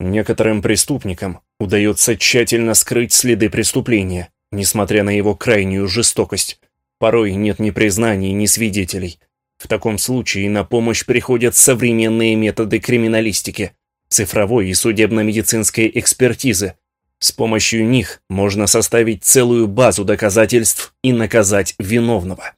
Некоторым преступникам удается тщательно скрыть следы преступления, несмотря на его крайнюю жестокость. Порой нет ни признаний, ни свидетелей. В таком случае на помощь приходят современные методы криминалистики, цифровой и судебно-медицинской экспертизы. С помощью них можно составить целую базу доказательств и наказать виновного.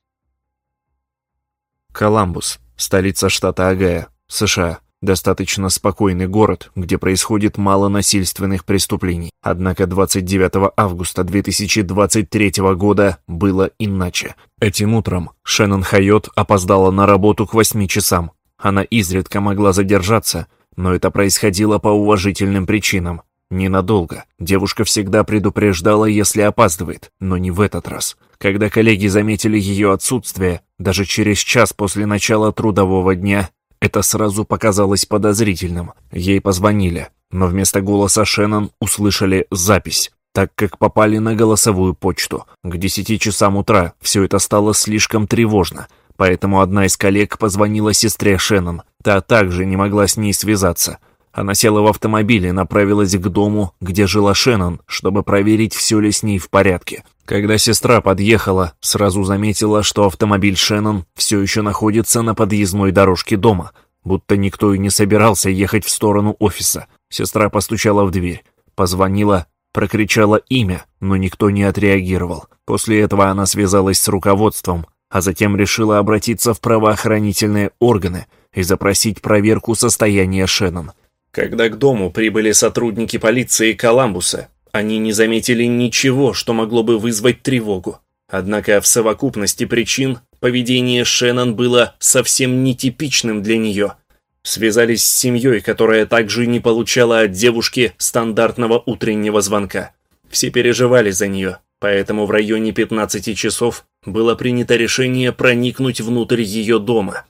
Коламбус, столица штата Агая, США. Достаточно спокойный город, где происходит мало насильственных преступлений. Однако 29 августа 2023 года было иначе. Этим утром Шеннон Хайот опоздала на работу к 8 часам. Она изредка могла задержаться, но это происходило по уважительным причинам. Ненадолго. Девушка всегда предупреждала, если опаздывает, но не в этот раз. Когда коллеги заметили ее отсутствие, даже через час после начала трудового дня, это сразу показалось подозрительным. Ей позвонили, но вместо голоса Шеннон услышали запись, так как попали на голосовую почту. К 10 часам утра все это стало слишком тревожно, поэтому одна из коллег позвонила сестре Шеннон. Та также не могла с ней связаться. Она села в автомобиль и направилась к дому, где жила Шеннон, чтобы проверить, все ли с ней в порядке. Когда сестра подъехала, сразу заметила, что автомобиль Шеннон все еще находится на подъездной дорожке дома, будто никто и не собирался ехать в сторону офиса. Сестра постучала в дверь, позвонила, прокричала имя, но никто не отреагировал. После этого она связалась с руководством, а затем решила обратиться в правоохранительные органы и запросить проверку состояния Шеннон. Когда к дому прибыли сотрудники полиции Коламбуса, они не заметили ничего, что могло бы вызвать тревогу. Однако в совокупности причин поведение Шеннон было совсем нетипичным для нее. Связались с семьей, которая также не получала от девушки стандартного утреннего звонка. Все переживали за нее, поэтому в районе 15 часов было принято решение проникнуть внутрь ее дома.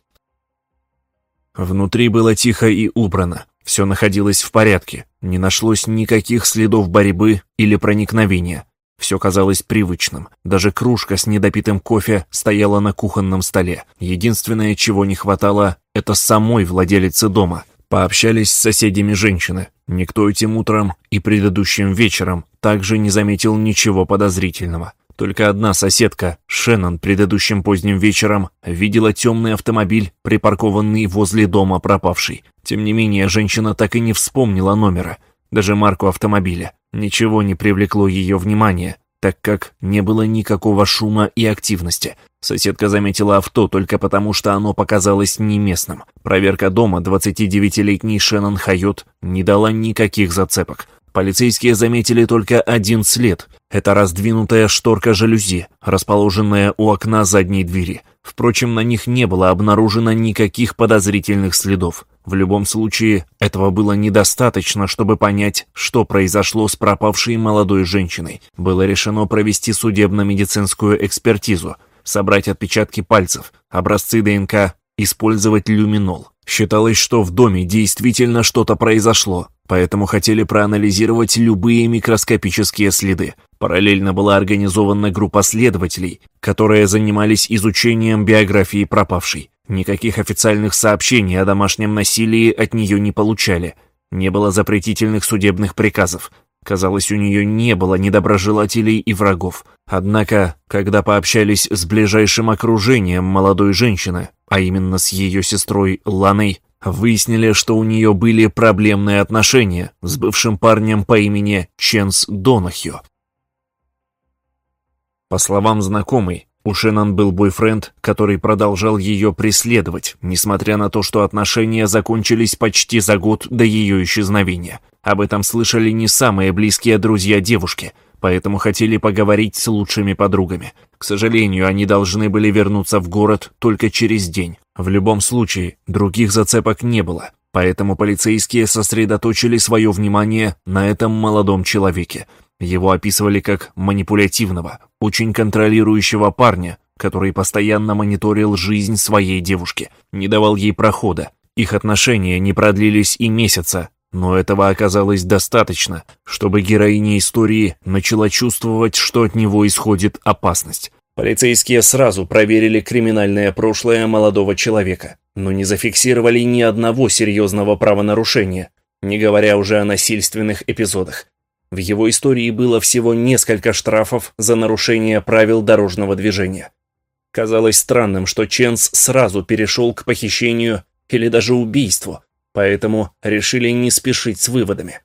Внутри было тихо и убрано. Все находилось в порядке, не нашлось никаких следов борьбы или проникновения. Все казалось привычным. Даже кружка с недопитым кофе стояла на кухонном столе. Единственное, чего не хватало, это самой владелицы дома. Пообщались с соседями женщины. Никто этим утром и предыдущим вечером также не заметил ничего подозрительного. Только одна соседка, Шеннон, предыдущим поздним вечером видела темный автомобиль, припаркованный возле дома пропавшей. Тем не менее, женщина так и не вспомнила номера, даже марку автомобиля. Ничего не привлекло ее внимания, так как не было никакого шума и активности. Соседка заметила авто только потому, что оно показалось не местным. Проверка дома 29-летней Шеннон Хайот не дала никаких зацепок. Полицейские заметили только один след. Это раздвинутая шторка жалюзи, расположенная у окна задней двери. Впрочем, на них не было обнаружено никаких подозрительных следов. В любом случае, этого было недостаточно, чтобы понять, что произошло с пропавшей молодой женщиной. Было решено провести судебно-медицинскую экспертизу, собрать отпечатки пальцев, образцы ДНК, использовать люминол. Считалось, что в доме действительно что-то произошло, поэтому хотели проанализировать любые микроскопические следы. Параллельно была организована группа следователей, которые занимались изучением биографии пропавшей. Никаких официальных сообщений о домашнем насилии от нее не получали. Не было запретительных судебных приказов. Казалось, у нее не было недоброжелателей и врагов. Однако, когда пообщались с ближайшим окружением молодой женщины, а именно с ее сестрой Ланой, выяснили, что у нее были проблемные отношения с бывшим парнем по имени Ченс Донахью. По словам знакомой, у Шеннон был бойфренд, который продолжал ее преследовать, несмотря на то, что отношения закончились почти за год до ее исчезновения. Об этом слышали не самые близкие друзья девушки, поэтому хотели поговорить с лучшими подругами. К сожалению, они должны были вернуться в город только через день. В любом случае, других зацепок не было, поэтому полицейские сосредоточили свое внимание на этом молодом человеке. Его описывали как манипулятивного, очень контролирующего парня, который постоянно мониторил жизнь своей девушки, не давал ей прохода. Их отношения не продлились и месяца, но этого оказалось достаточно, чтобы героиня истории начала чувствовать, что от него исходит опасность. Полицейские сразу проверили криминальное прошлое молодого человека, но не зафиксировали ни одного серьезного правонарушения. не говоря уже о насильственных эпизодах. В его истории было всего несколько штрафов за нарушение правил дорожного движения. Казалось странным, что Ченс сразу перешел к похищению или даже убийству, поэтому решили не спешить с выводами.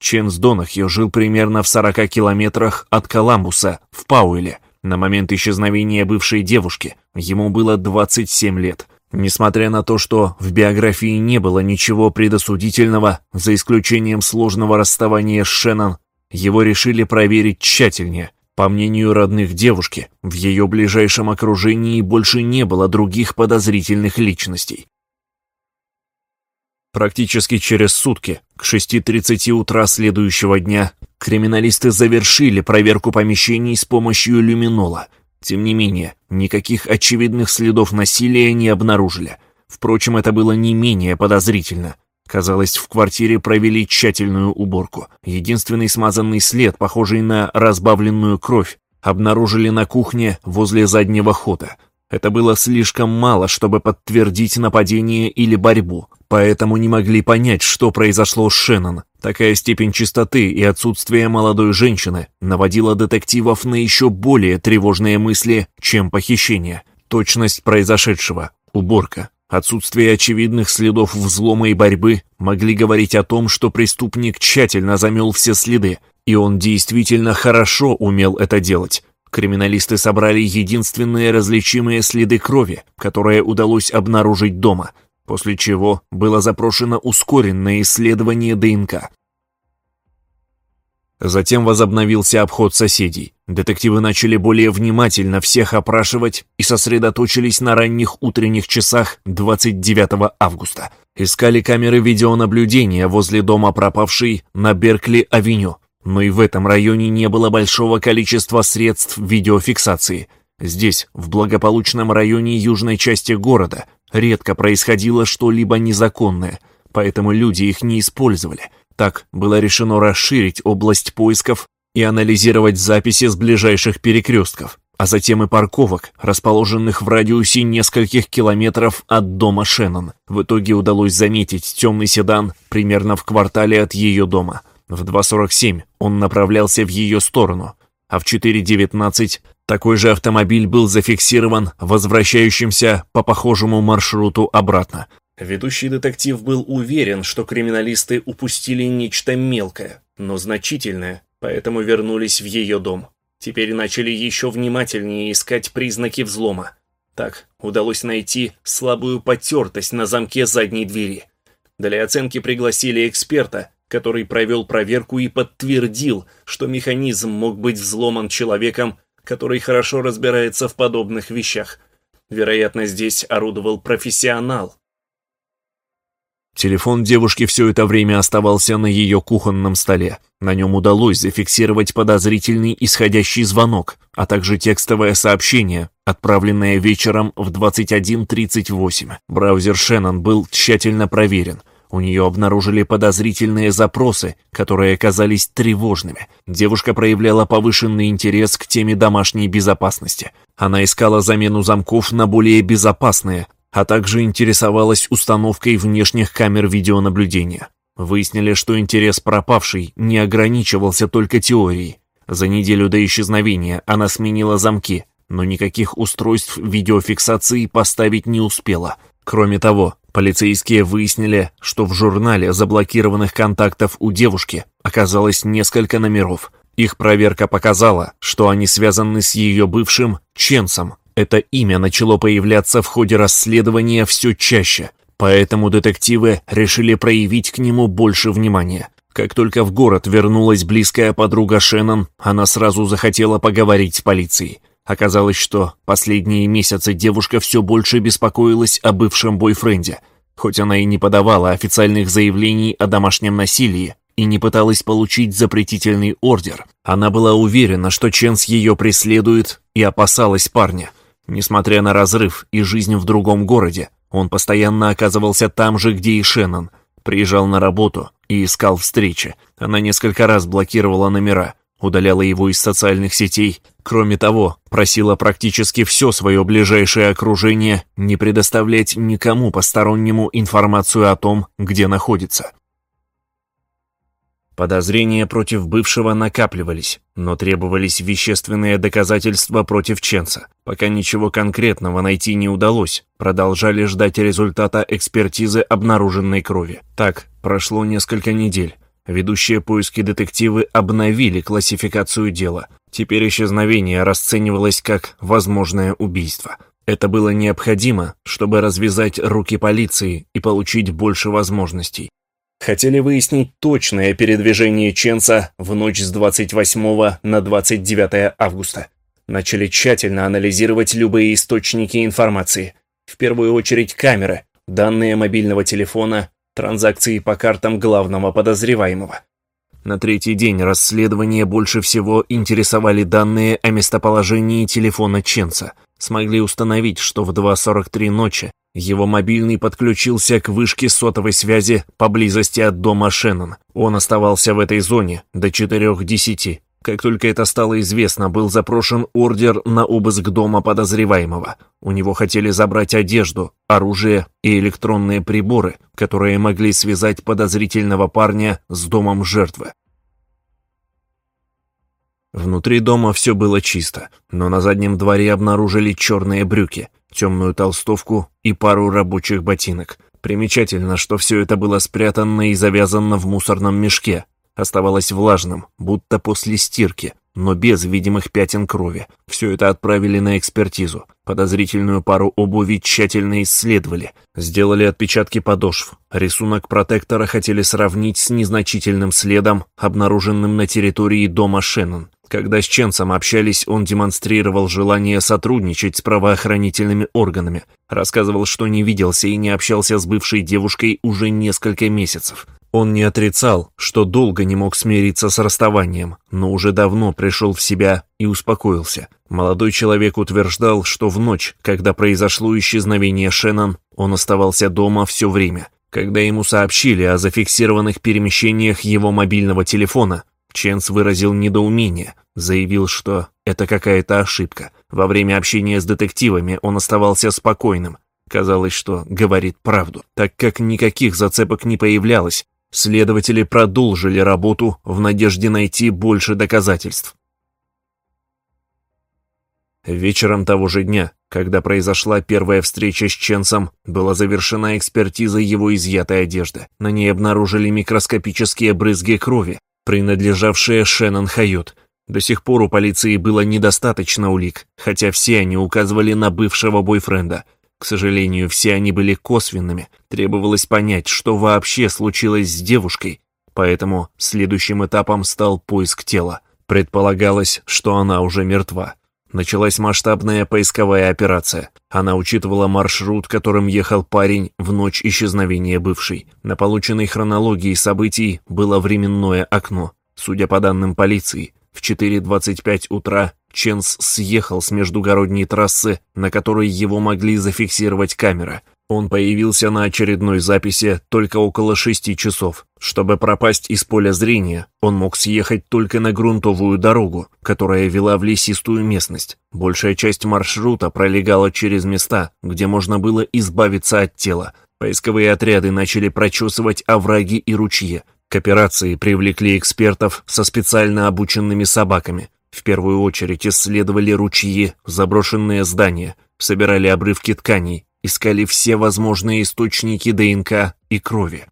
Ченс Донахью жил примерно в 40 километрах от Коламбуса, в Пауэле. На момент исчезновения бывшей девушки ему было 27 лет. Несмотря на то, что в биографии не было ничего предосудительного, за исключением сложного расставания с Шеннон, его решили проверить тщательнее. По мнению родных девушки, в ее ближайшем окружении больше не было других подозрительных личностей. Практически через сутки, к 6.30 утра следующего дня, криминалисты завершили проверку помещений с помощью люминола. Тем не менее, никаких очевидных следов насилия не обнаружили. Впрочем, это было не менее подозрительно. Казалось, в квартире провели тщательную уборку. Единственный смазанный след, похожий на разбавленную кровь, обнаружили на кухне возле заднего хода. Это было слишком мало, чтобы подтвердить нападение или борьбу, поэтому не могли понять, что произошло с Шеннон. Такая степень чистоты и отсутствие молодой женщины наводила детективов на еще более тревожные мысли, чем похищение. Точность произошедшего, уборка, отсутствие очевидных следов взлома и борьбы могли говорить о том, что преступник тщательно замел все следы, и он действительно хорошо умел это делать. Криминалисты собрали единственные различимые следы крови, которые удалось обнаружить дома, после чего было запрошено ускоренное исследование ДНК. Затем возобновился обход соседей. Детективы начали более внимательно всех опрашивать и сосредоточились на ранних утренних часах 29 августа. Искали камеры видеонаблюдения возле дома пропавшей на Беркли-авеню, но и в этом районе не было большого количества средств видеофиксации. Здесь, в благополучном районе южной части города, редко происходило что-либо незаконное, поэтому люди их не использовали. Так было решено расширить область поисков и анализировать записи с ближайших перекрестков, а затем и парковок, расположенных в радиусе нескольких километров от дома Шеннон. В итоге удалось заметить темный седан примерно в квартале от ее дома – в 2.47 он направлялся в ее сторону, а в 4.19 такой же автомобиль был зафиксирован возвращающимся по похожему маршруту обратно. Ведущий детектив был уверен, что криминалисты упустили нечто мелкое, но значительное, поэтому вернулись в ее дом. Теперь начали еще внимательнее искать признаки взлома. Так удалось найти слабую потертость на замке задней двери. Для оценки пригласили эксперта, который провел проверку и подтвердил, что механизм мог быть взломан человеком, который хорошо разбирается в подобных вещах. Вероятно, здесь орудовал профессионал. Телефон девушки все это время оставался на ее кухонном столе. На нем удалось зафиксировать подозрительный исходящий звонок, а также текстовое сообщение, отправленное вечером в 21.38. Браузер Шеннон был тщательно проверен – у нее обнаружили подозрительные запросы, которые оказались тревожными. Девушка проявляла повышенный интерес к теме домашней безопасности. Она искала замену замков на более безопасные, а также интересовалась установкой внешних камер видеонаблюдения. Выяснили, что интерес пропавшей не ограничивался только теорией. За неделю до исчезновения она сменила замки, но никаких устройств видеофиксации поставить не успела. Кроме того, Полицейские выяснили, что в журнале заблокированных контактов у девушки оказалось несколько номеров. Их проверка показала, что они связаны с ее бывшим Ченсом. Это имя начало появляться в ходе расследования все чаще, поэтому детективы решили проявить к нему больше внимания. Как только в город вернулась близкая подруга Шеннон, она сразу захотела поговорить с полицией. Оказалось, что последние месяцы девушка все больше беспокоилась о бывшем бойфренде. Хоть она и не подавала официальных заявлений о домашнем насилии и не пыталась получить запретительный ордер, она была уверена, что Ченс ее преследует и опасалась парня. Несмотря на разрыв и жизнь в другом городе, он постоянно оказывался там же, где и Шеннон. Приезжал на работу и искал встречи. Она несколько раз блокировала номера, удаляла его из социальных сетей. Кроме того, просила практически все свое ближайшее окружение не предоставлять никому постороннему информацию о том, где находится. Подозрения против бывшего накапливались, но требовались вещественные доказательства против Ченца. Пока ничего конкретного найти не удалось, продолжали ждать результата экспертизы обнаруженной крови. Так, прошло несколько недель. Ведущие поиски детективы обновили классификацию дела. Теперь исчезновение расценивалось как возможное убийство. Это было необходимо, чтобы развязать руки полиции и получить больше возможностей хотели выяснить точное передвижение Ченца в ночь с 28 на 29 августа. Начали тщательно анализировать любые источники информации. В первую очередь камеры, данные мобильного телефона, транзакции по картам главного подозреваемого. На третий день расследования больше всего интересовали данные о местоположении телефона Ченца. Смогли установить, что в 2.43 ночи его мобильный подключился к вышке сотовой связи поблизости от дома Шеннон. Он оставался в этой зоне до 4.10. Как только это стало известно, был запрошен ордер на обыск дома подозреваемого. У него хотели забрать одежду, оружие и электронные приборы, которые могли связать подозрительного парня с домом жертвы. Внутри дома все было чисто, но на заднем дворе обнаружили черные брюки, темную толстовку и пару рабочих ботинок. Примечательно, что все это было спрятано и завязано в мусорном мешке. Оставалось влажным, будто после стирки, но без видимых пятен крови. Все это отправили на экспертизу. Подозрительную пару обуви тщательно исследовали. Сделали отпечатки подошв. Рисунок протектора хотели сравнить с незначительным следом, обнаруженным на территории дома Шеннон. Когда с Ченсом общались, он демонстрировал желание сотрудничать с правоохранительными органами. Рассказывал, что не виделся и не общался с бывшей девушкой уже несколько месяцев. Он не отрицал, что долго не мог смириться с расставанием, но уже давно пришел в себя и успокоился. Молодой человек утверждал, что в ночь, когда произошло исчезновение Шеннон, он оставался дома все время. Когда ему сообщили о зафиксированных перемещениях его мобильного телефона, Ченс выразил недоумение, заявил, что это какая-то ошибка. Во время общения с детективами он оставался спокойным. Казалось, что говорит правду. Так как никаких зацепок не появлялось, следователи продолжили работу в надежде найти больше доказательств. Вечером того же дня, когда произошла первая встреча с Ченсом, была завершена экспертиза его изъятой одежды. На ней обнаружили микроскопические брызги крови, принадлежавшая Шеннон Хайот. До сих пор у полиции было недостаточно улик, хотя все они указывали на бывшего бойфренда. К сожалению, все они были косвенными. Требовалось понять, что вообще случилось с девушкой. Поэтому следующим этапом стал поиск тела. Предполагалось, что она уже мертва. Началась масштабная поисковая операция. Она учитывала маршрут, которым ехал парень в ночь исчезновения бывшей. На полученной хронологии событий было временное окно. Судя по данным полиции, в 4.25 утра Ченс съехал с междугородней трассы, на которой его могли зафиксировать камера – он появился на очередной записи только около шести часов. Чтобы пропасть из поля зрения, он мог съехать только на грунтовую дорогу, которая вела в лесистую местность. Большая часть маршрута пролегала через места, где можно было избавиться от тела. Поисковые отряды начали прочесывать овраги и ручьи. К операции привлекли экспертов со специально обученными собаками. В первую очередь исследовали ручьи, заброшенные здания, собирали обрывки тканей, искали все возможные источники ДНК и крови.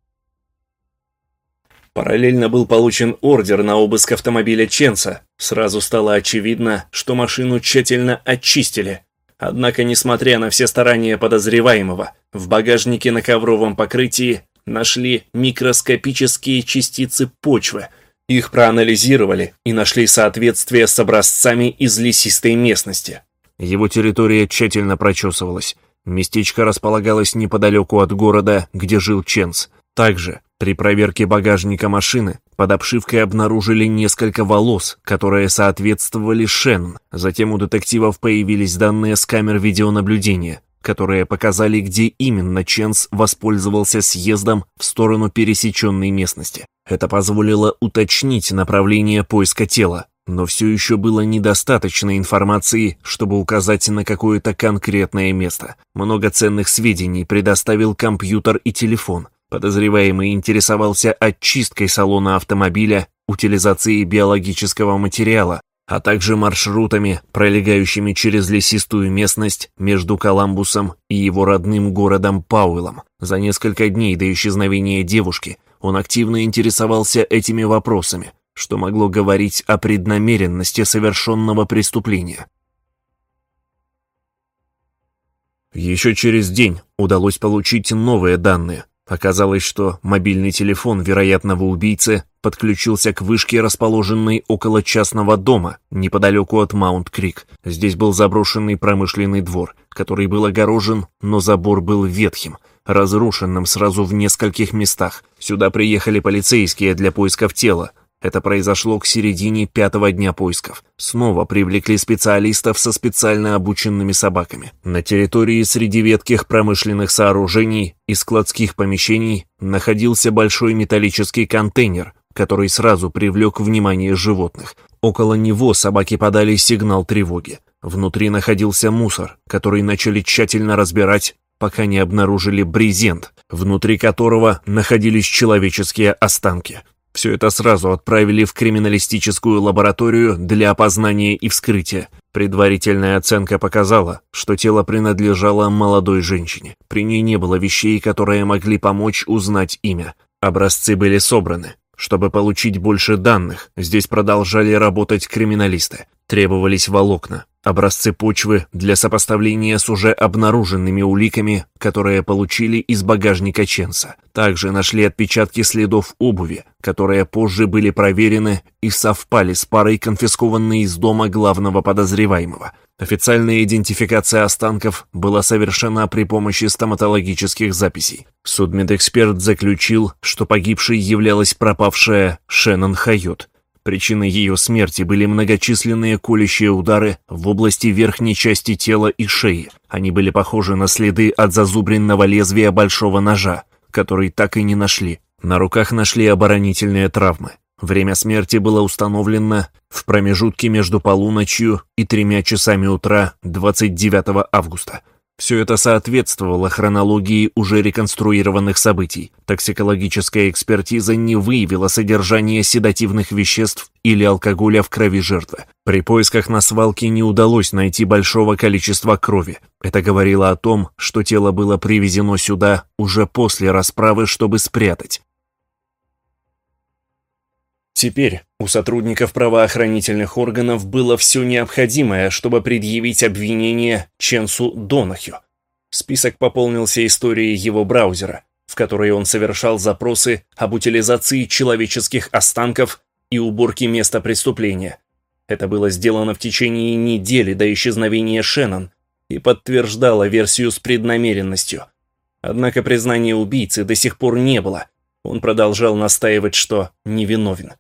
Параллельно был получен ордер на обыск автомобиля Ченца. Сразу стало очевидно, что машину тщательно очистили. Однако, несмотря на все старания подозреваемого, в багажнике на ковровом покрытии нашли микроскопические частицы почвы. Их проанализировали и нашли соответствие с образцами из лесистой местности. Его территория тщательно прочесывалась. Местечко располагалось неподалеку от города, где жил Ченс. Также при проверке багажника машины под обшивкой обнаружили несколько волос, которые соответствовали Шен. Затем у детективов появились данные с камер видеонаблюдения, которые показали, где именно Ченс воспользовался съездом в сторону пересеченной местности. Это позволило уточнить направление поиска тела, но все еще было недостаточно информации, чтобы указать на какое-то конкретное место. Много ценных сведений предоставил компьютер и телефон. Подозреваемый интересовался очисткой салона автомобиля, утилизацией биологического материала, а также маршрутами, пролегающими через лесистую местность между Коламбусом и его родным городом Пауэлом. За несколько дней до исчезновения девушки он активно интересовался этими вопросами, что могло говорить о преднамеренности совершенного преступления. Еще через день удалось получить новые данные – Оказалось, что мобильный телефон вероятного убийцы подключился к вышке, расположенной около частного дома, неподалеку от Маунт-Крик. Здесь был заброшенный промышленный двор, который был огорожен, но забор был ветхим, разрушенным сразу в нескольких местах. Сюда приехали полицейские для поисков тела, это произошло к середине пятого дня поисков. Снова привлекли специалистов со специально обученными собаками. На территории среди ветких промышленных сооружений и складских помещений находился большой металлический контейнер, который сразу привлек внимание животных. Около него собаки подали сигнал тревоги. Внутри находился мусор, который начали тщательно разбирать, пока не обнаружили брезент, внутри которого находились человеческие останки. Все это сразу отправили в криминалистическую лабораторию для опознания и вскрытия. Предварительная оценка показала, что тело принадлежало молодой женщине. При ней не было вещей, которые могли помочь узнать имя. Образцы были собраны. Чтобы получить больше данных, здесь продолжали работать криминалисты. Требовались волокна, образцы почвы для сопоставления с уже обнаруженными уликами, которые получили из багажника Ченса. Также нашли отпечатки следов обуви, которые позже были проверены и совпали с парой, конфискованной из дома главного подозреваемого. Официальная идентификация останков была совершена при помощи стоматологических записей. Судмедэксперт заключил, что погибшей являлась пропавшая Шеннон Хайот, Причиной ее смерти были многочисленные колющие удары в области верхней части тела и шеи. Они были похожи на следы от зазубренного лезвия большого ножа, который так и не нашли. На руках нашли оборонительные травмы. Время смерти было установлено в промежутке между полуночью и тремя часами утра 29 августа. Все это соответствовало хронологии уже реконструированных событий. Токсикологическая экспертиза не выявила содержание седативных веществ или алкоголя в крови жертвы. При поисках на свалке не удалось найти большого количества крови. Это говорило о том, что тело было привезено сюда уже после расправы, чтобы спрятать. Теперь у сотрудников правоохранительных органов было все необходимое, чтобы предъявить обвинение Ченсу Донахью. Список пополнился историей его браузера, в которой он совершал запросы об утилизации человеческих останков и уборке места преступления. Это было сделано в течение недели до исчезновения Шеннон и подтверждало версию с преднамеренностью. Однако признания убийцы до сих пор не было. Он продолжал настаивать, что невиновен.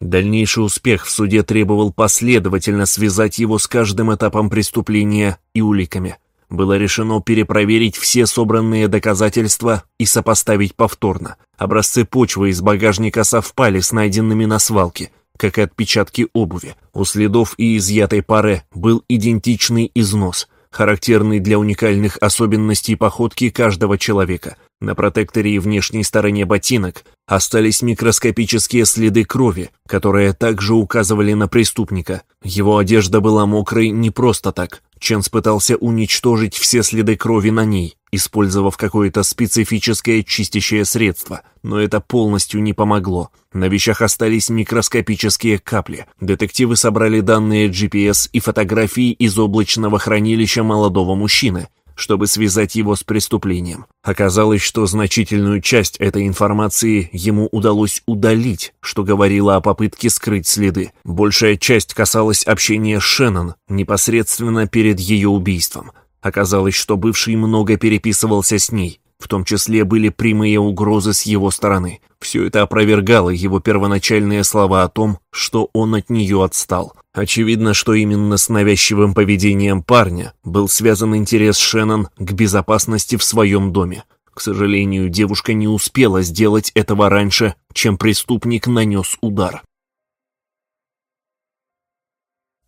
Дальнейший успех в суде требовал последовательно связать его с каждым этапом преступления и уликами. Было решено перепроверить все собранные доказательства и сопоставить повторно. Образцы почвы из багажника совпали с найденными на свалке, как и отпечатки обуви. У следов и изъятой пары был идентичный износ, характерный для уникальных особенностей походки каждого человека – на протекторе и внешней стороне ботинок остались микроскопические следы крови, которые также указывали на преступника. Его одежда была мокрой не просто так. Ченс пытался уничтожить все следы крови на ней, использовав какое-то специфическое чистящее средство, но это полностью не помогло. На вещах остались микроскопические капли. Детективы собрали данные GPS и фотографии из облачного хранилища молодого мужчины, чтобы связать его с преступлением. Оказалось, что значительную часть этой информации ему удалось удалить, что говорило о попытке скрыть следы. Большая часть касалась общения с Шеннон непосредственно перед ее убийством. Оказалось, что бывший много переписывался с ней, в том числе были прямые угрозы с его стороны. Все это опровергало его первоначальные слова о том, что он от нее отстал. Очевидно, что именно с навязчивым поведением парня был связан интерес Шеннон к безопасности в своем доме. К сожалению, девушка не успела сделать этого раньше, чем преступник нанес удар.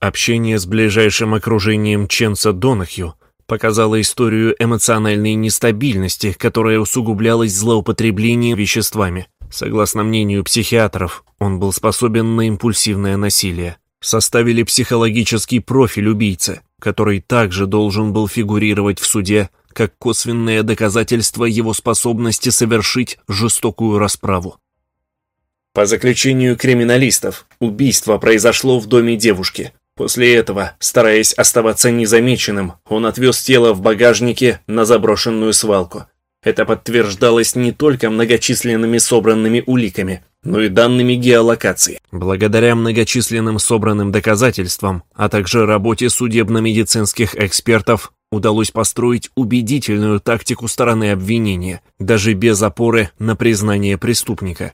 Общение с ближайшим окружением Ченса Донахью показала историю эмоциональной нестабильности, которая усугублялась злоупотреблением веществами. Согласно мнению психиатров, он был способен на импульсивное насилие. Составили психологический профиль убийцы, который также должен был фигурировать в суде как косвенное доказательство его способности совершить жестокую расправу. По заключению криминалистов, убийство произошло в доме девушки. После этого, стараясь оставаться незамеченным, он отвез тело в багажнике на заброшенную свалку. Это подтверждалось не только многочисленными собранными уликами, но и данными геолокации. Благодаря многочисленным собранным доказательствам, а также работе судебно-медицинских экспертов, удалось построить убедительную тактику стороны обвинения, даже без опоры на признание преступника.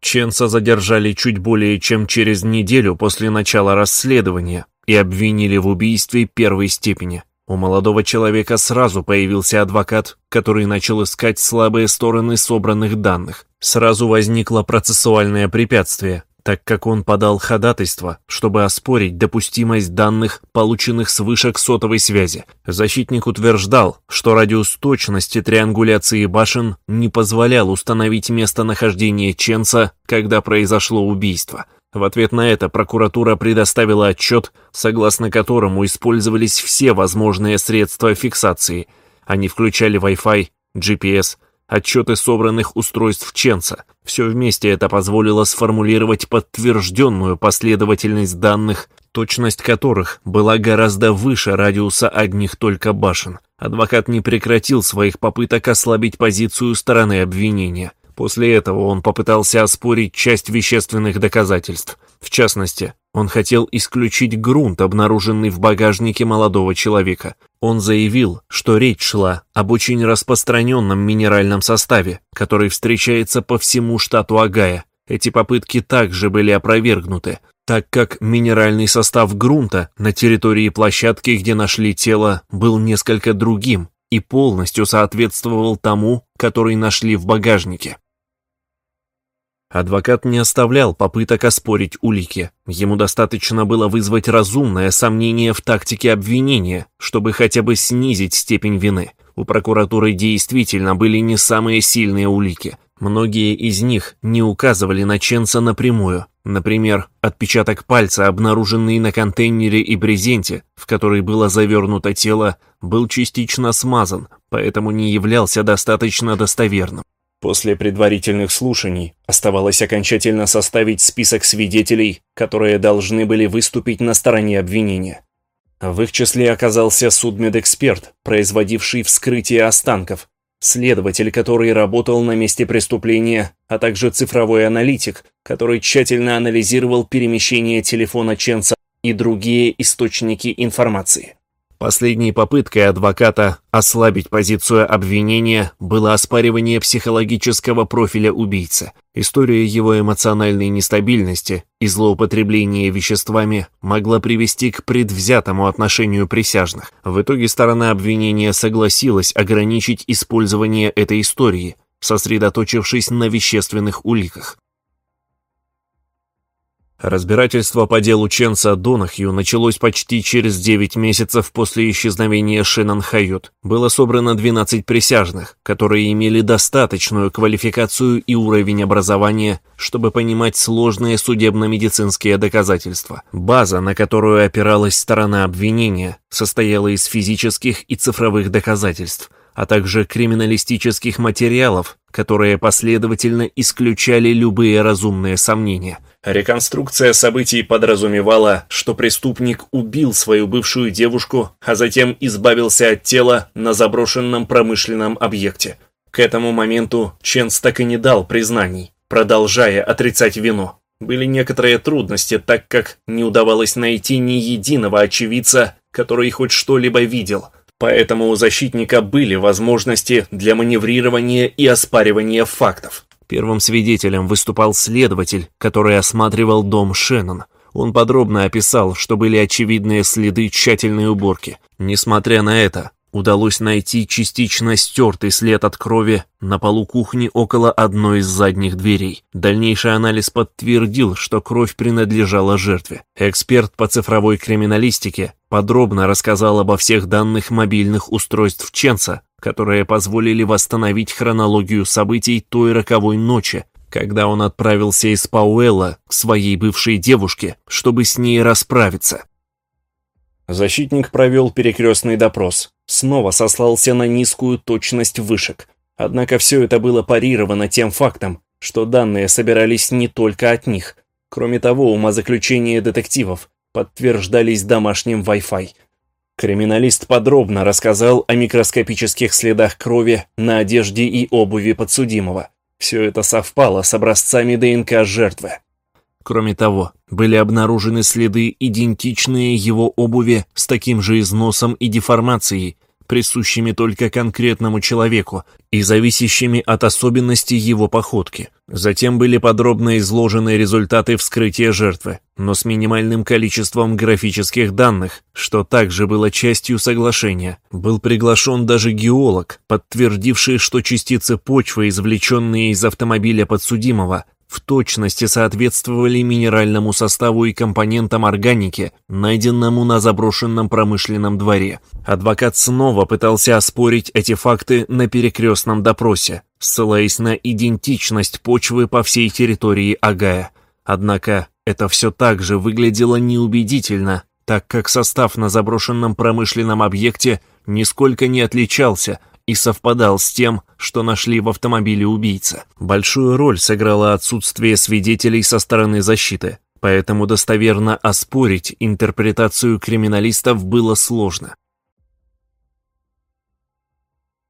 Ченса задержали чуть более чем через неделю после начала расследования и обвинили в убийстве первой степени. У молодого человека сразу появился адвокат, который начал искать слабые стороны собранных данных. Сразу возникло процессуальное препятствие так как он подал ходатайство, чтобы оспорить допустимость данных, полученных с вышек сотовой связи. Защитник утверждал, что радиус точности триангуляции башен не позволял установить местонахождение Ченца, когда произошло убийство. В ответ на это прокуратура предоставила отчет, согласно которому использовались все возможные средства фиксации. Они включали Wi-Fi, GPS, отчеты собранных устройств Ченца. Все вместе это позволило сформулировать подтвержденную последовательность данных, точность которых была гораздо выше радиуса одних только башен. Адвокат не прекратил своих попыток ослабить позицию стороны обвинения. После этого он попытался оспорить часть вещественных доказательств. В частности, он хотел исключить грунт, обнаруженный в багажнике молодого человека. Он заявил, что речь шла об очень распространенном минеральном составе, который встречается по всему штату Агая. Эти попытки также были опровергнуты, так как минеральный состав грунта на территории площадки, где нашли тело, был несколько другим и полностью соответствовал тому, который нашли в багажнике. Адвокат не оставлял попыток оспорить улики. Ему достаточно было вызвать разумное сомнение в тактике обвинения, чтобы хотя бы снизить степень вины. У прокуратуры действительно были не самые сильные улики. Многие из них не указывали на Ченса напрямую. Например, отпечаток пальца, обнаруженный на контейнере и брезенте, в который было завернуто тело, был частично смазан, поэтому не являлся достаточно достоверным. После предварительных слушаний оставалось окончательно составить список свидетелей, которые должны были выступить на стороне обвинения. В их числе оказался судмедэксперт, производивший вскрытие останков, следователь, который работал на месте преступления, а также цифровой аналитик, который тщательно анализировал перемещение телефона Ченца и другие источники информации. Последней попыткой адвоката ослабить позицию обвинения было оспаривание психологического профиля убийцы. История его эмоциональной нестабильности и злоупотребления веществами могла привести к предвзятому отношению присяжных. В итоге сторона обвинения согласилась ограничить использование этой истории, сосредоточившись на вещественных уликах. Разбирательство по делу Ченса Донахью началось почти через 9 месяцев после исчезновения Шеннон Хайот. Было собрано 12 присяжных, которые имели достаточную квалификацию и уровень образования, чтобы понимать сложные судебно-медицинские доказательства. База, на которую опиралась сторона обвинения, состояла из физических и цифровых доказательств – а также криминалистических материалов, которые последовательно исключали любые разумные сомнения. Реконструкция событий подразумевала, что преступник убил свою бывшую девушку, а затем избавился от тела на заброшенном промышленном объекте. К этому моменту Ченс так и не дал признаний, продолжая отрицать вину. Были некоторые трудности, так как не удавалось найти ни единого очевидца, который хоть что-либо видел – Поэтому у защитника были возможности для маневрирования и оспаривания фактов. Первым свидетелем выступал следователь, который осматривал дом Шеннон. Он подробно описал, что были очевидные следы тщательной уборки. Несмотря на это, удалось найти частично стертый след от крови на полу кухни около одной из задних дверей. Дальнейший анализ подтвердил, что кровь принадлежала жертве. Эксперт по цифровой криминалистике подробно рассказал обо всех данных мобильных устройств Ченса, которые позволили восстановить хронологию событий той роковой ночи, когда он отправился из Пауэлла к своей бывшей девушке, чтобы с ней расправиться. Защитник провел перекрестный допрос, снова сослался на низкую точность вышек. Однако все это было парировано тем фактом, что данные собирались не только от них. Кроме того, умозаключения детективов подтверждались домашним Wi-Fi. Криминалист подробно рассказал о микроскопических следах крови на одежде и обуви подсудимого. Все это совпало с образцами ДНК жертвы. Кроме того, были обнаружены следы, идентичные его обуви с таким же износом и деформацией, присущими только конкретному человеку и зависящими от особенностей его походки. Затем были подробно изложены результаты вскрытия жертвы, но с минимальным количеством графических данных, что также было частью соглашения. Был приглашен даже геолог, подтвердивший, что частицы почвы, извлеченные из автомобиля подсудимого, в точности соответствовали минеральному составу и компонентам органики, найденному на заброшенном промышленном дворе. Адвокат снова пытался оспорить эти факты на перекрестном допросе, ссылаясь на идентичность почвы по всей территории Агая. Однако это все так же выглядело неубедительно, так как состав на заброшенном промышленном объекте нисколько не отличался – и совпадал с тем, что нашли в автомобиле убийца. Большую роль сыграло отсутствие свидетелей со стороны защиты, поэтому достоверно оспорить интерпретацию криминалистов было сложно.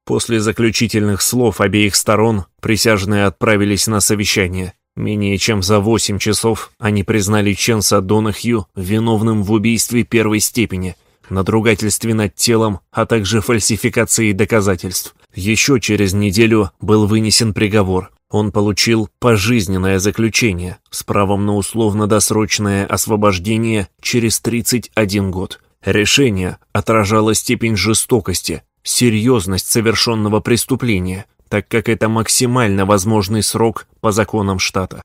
После заключительных слов обеих сторон присяжные отправились на совещание. Менее чем за восемь часов они признали Ченса Донахью виновным в убийстве первой степени – надругательстве над телом, а также фальсификации доказательств. Еще через неделю был вынесен приговор. Он получил пожизненное заключение с правом на условно-досрочное освобождение через 31 год. Решение отражало степень жестокости, серьезность совершенного преступления, так как это максимально возможный срок по законам штата.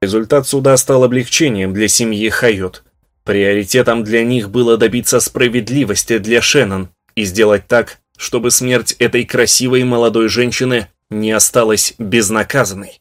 Результат суда стал облегчением для семьи Хайот. Приоритетом для них было добиться справедливости для Шеннон и сделать так, чтобы смерть этой красивой молодой женщины не осталась безнаказанной.